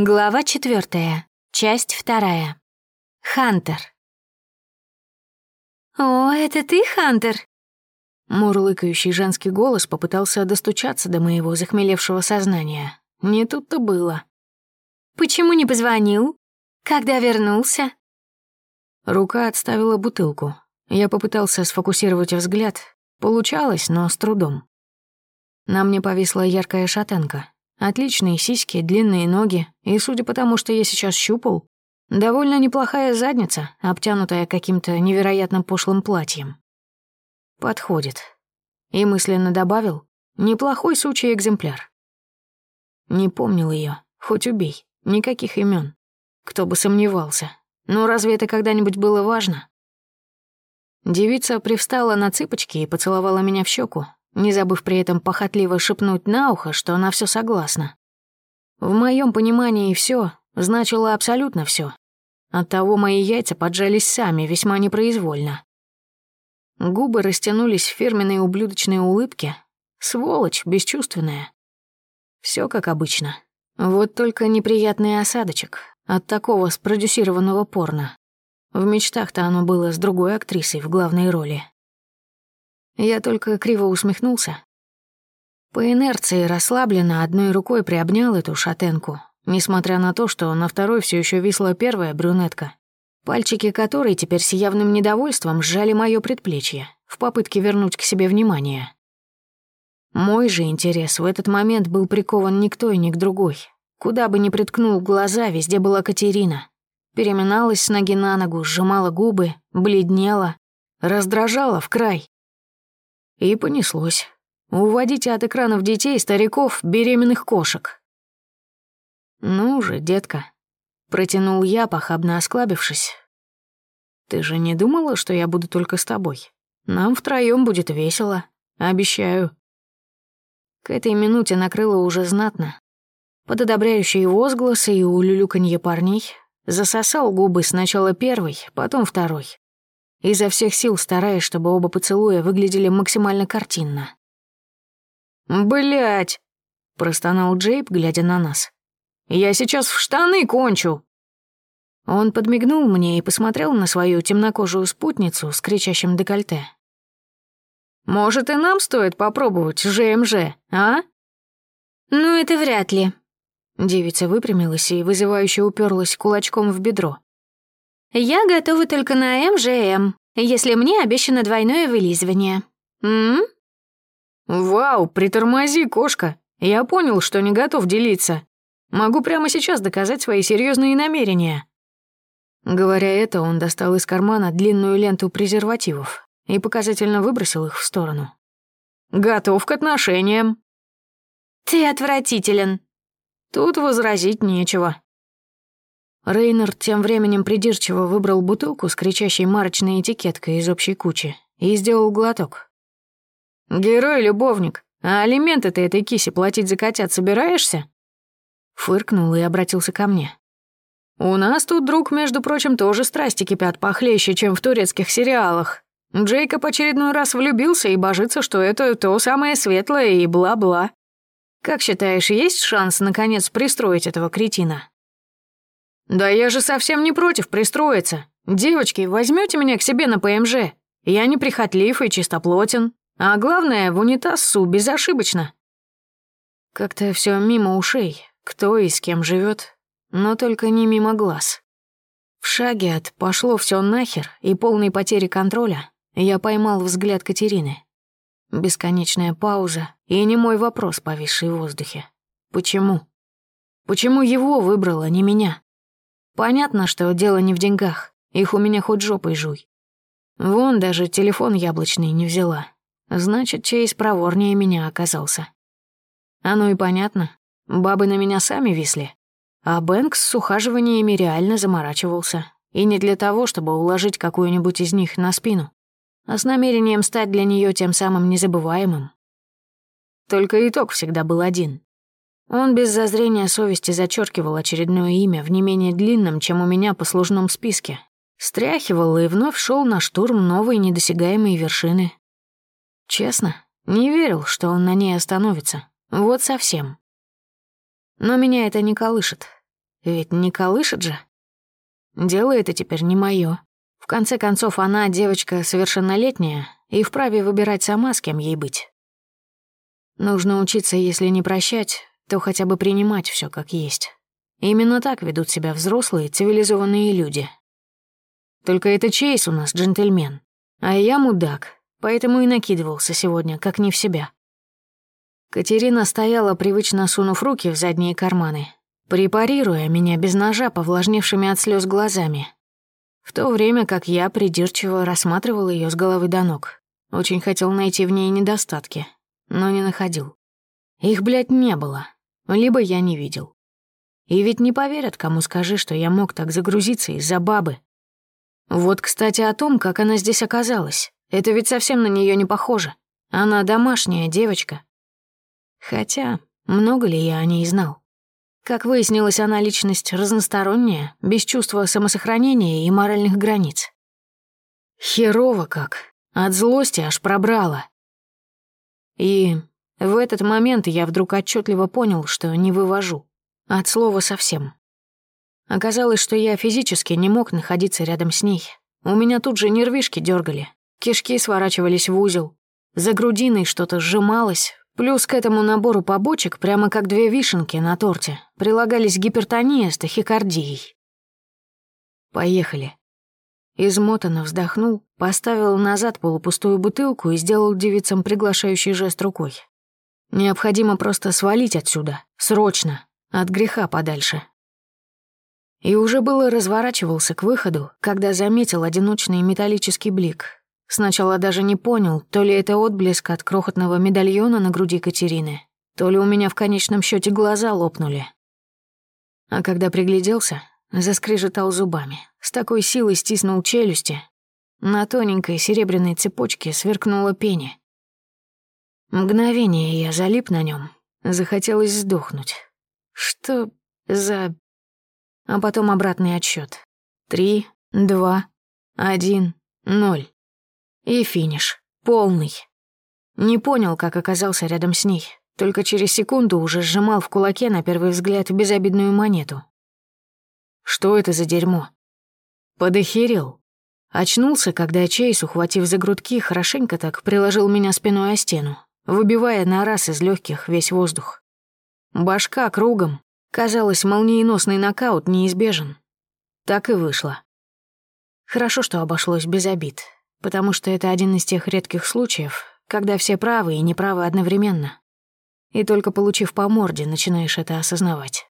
Глава четвертая, часть вторая. Хантер. «О, это ты, Хантер?» Мурлыкающий женский голос попытался достучаться до моего захмелевшего сознания. Не тут-то было. «Почему не позвонил? Когда вернулся?» Рука отставила бутылку. Я попытался сфокусировать взгляд. Получалось, но с трудом. На мне повисла яркая шатенка. Отличные сиськи, длинные ноги, и, судя по тому, что я сейчас щупал, довольно неплохая задница, обтянутая каким-то невероятно пошлым платьем. Подходит. И мысленно добавил, неплохой сучий экземпляр. Не помнил ее, хоть убей, никаких имен. Кто бы сомневался. Но разве это когда-нибудь было важно? Девица привстала на цыпочки и поцеловала меня в щеку, не забыв при этом похотливо шепнуть на ухо, что она все согласна. В моем понимании все значило абсолютно все. Оттого мои яйца поджались сами, весьма непроизвольно. Губы растянулись в фирменной ублюдочной улыбке. Сволочь, бесчувственная. Все как обычно. Вот только неприятный осадочек от такого спродюсированного порно. В мечтах-то оно было с другой актрисой в главной роли. Я только криво усмехнулся. По инерции расслабленно одной рукой приобнял эту шатенку, несмотря на то, что на второй все еще висла первая брюнетка, пальчики которой теперь с явным недовольством сжали мое предплечье в попытке вернуть к себе внимание. Мой же интерес в этот момент был прикован ни к той, ни к другой. Куда бы ни приткнул глаза, везде была Катерина. Переминалась с ноги на ногу, сжимала губы, бледнела, раздражала в край. И понеслось. Уводите от экранов детей, стариков, беременных кошек. «Ну же, детка», — протянул я, похабно осклабившись. «Ты же не думала, что я буду только с тобой? Нам втроём будет весело, обещаю». К этой минуте накрыло уже знатно. Под одобряющие возгласы и улюлюканье парней засосал губы сначала первый, потом второй изо всех сил стараясь, чтобы оба поцелуя выглядели максимально картинно. Блять! простонал Джейб, глядя на нас. «Я сейчас в штаны кончу!» Он подмигнул мне и посмотрел на свою темнокожую спутницу с кричащим декольте. «Может, и нам стоит попробовать ЖМЖ, а?» «Ну, это вряд ли». Девица выпрямилась и вызывающе уперлась кулачком в бедро. Я готова только на МЖМ, если мне обещано двойное вылизывание. М? Вау, притормози, кошка. Я понял, что не готов делиться. Могу прямо сейчас доказать свои серьезные намерения. Говоря это, он достал из кармана длинную ленту презервативов и показательно выбросил их в сторону. «Готов к отношениям». «Ты отвратителен». Тут возразить нечего. Рейнер тем временем придирчиво выбрал бутылку с кричащей марочной этикеткой из общей кучи и сделал глоток. «Герой-любовник, а алименты ты этой кисе платить за котят собираешься?» Фыркнул и обратился ко мне. «У нас тут, друг, между прочим, тоже страсти кипят похлеще, чем в турецких сериалах. Джейкоб очередной раз влюбился и божится, что это то самое светлое и бла-бла. Как считаешь, есть шанс, наконец, пристроить этого кретина?» «Да я же совсем не против пристроиться. Девочки, возьмете меня к себе на ПМЖ? Я не прихотлив и чистоплотен. А главное, в унитаз су безошибочно». Как-то все мимо ушей, кто и с кем живет, но только не мимо глаз. В шаге от «пошло все нахер» и полной потери контроля я поймал взгляд Катерины. Бесконечная пауза и не мой вопрос, повисший в воздухе. Почему? Почему его выбрала, не меня? Понятно, что дело не в деньгах. Их у меня хоть жопой жуй. Вон даже телефон яблочный не взяла. Значит, Чейз проворнее меня оказался. Оно и понятно. Бабы на меня сами висли. А Бэнкс с ухаживаниями реально заморачивался. И не для того, чтобы уложить какую-нибудь из них на спину, а с намерением стать для нее тем самым незабываемым. Только итог всегда был один. Он без зазрения совести зачеркивал очередное имя в не менее длинном, чем у меня по послужном списке. Стряхивал и вновь шел на штурм новой недосягаемой вершины. Честно, не верил, что он на ней остановится. Вот совсем. Но меня это не колышет. ведь не колышет же. Дело это теперь не мое. В конце концов, она девочка совершеннолетняя и вправе выбирать сама, с кем ей быть. Нужно учиться, если не прощать, то хотя бы принимать все как есть. Именно так ведут себя взрослые, цивилизованные люди. Только это Чейз у нас джентльмен, а я мудак, поэтому и накидывался сегодня, как не в себя. Катерина стояла, привычно сунув руки в задние карманы, препарируя меня без ножа повлажневшими от слез глазами. В то время как я придирчиво рассматривал ее с головы до ног. Очень хотел найти в ней недостатки, но не находил. Их, блядь, не было. Либо я не видел. И ведь не поверят, кому скажи, что я мог так загрузиться из-за бабы. Вот, кстати, о том, как она здесь оказалась. Это ведь совсем на нее не похоже. Она домашняя девочка. Хотя, много ли я о ней знал? Как выяснилось, она личность разносторонняя, без чувства самосохранения и моральных границ. Херово как. От злости аж пробрало. И в этот момент я вдруг отчетливо понял, что не вывожу. От слова совсем. Оказалось, что я физически не мог находиться рядом с ней. У меня тут же нервишки дергали, кишки сворачивались в узел, за грудиной что-то сжималось, плюс к этому набору побочек, прямо как две вишенки на торте, прилагались гипертония с тахикардией. Поехали. Измотанно вздохнул, поставил назад полупустую бутылку и сделал девицам приглашающий жест рукой. Необходимо просто свалить отсюда, срочно, от греха подальше. И уже было разворачивался к выходу, когда заметил одиночный металлический блик. Сначала даже не понял, то ли это отблеск от крохотного медальона на груди Катерины, то ли у меня в конечном счете глаза лопнули. А когда пригляделся, заскрежетал зубами, с такой силой стиснул челюсти. На тоненькой серебряной цепочке сверкнула пени. Мгновение я залип на нем, захотелось сдохнуть. Что за а потом обратный отсчет. Три, два, один, ноль. И финиш. Полный. Не понял, как оказался рядом с ней. Только через секунду уже сжимал в кулаке на первый взгляд безобидную монету. Что это за дерьмо? Подохерел. Очнулся, когда Чейз, ухватив за грудки, хорошенько так приложил меня спиной о стену, выбивая на раз из легких весь воздух. Башка кругом, Казалось, молниеносный нокаут неизбежен. Так и вышло. Хорошо, что обошлось без обид, потому что это один из тех редких случаев, когда все правы и неправы одновременно. И только получив по морде, начинаешь это осознавать.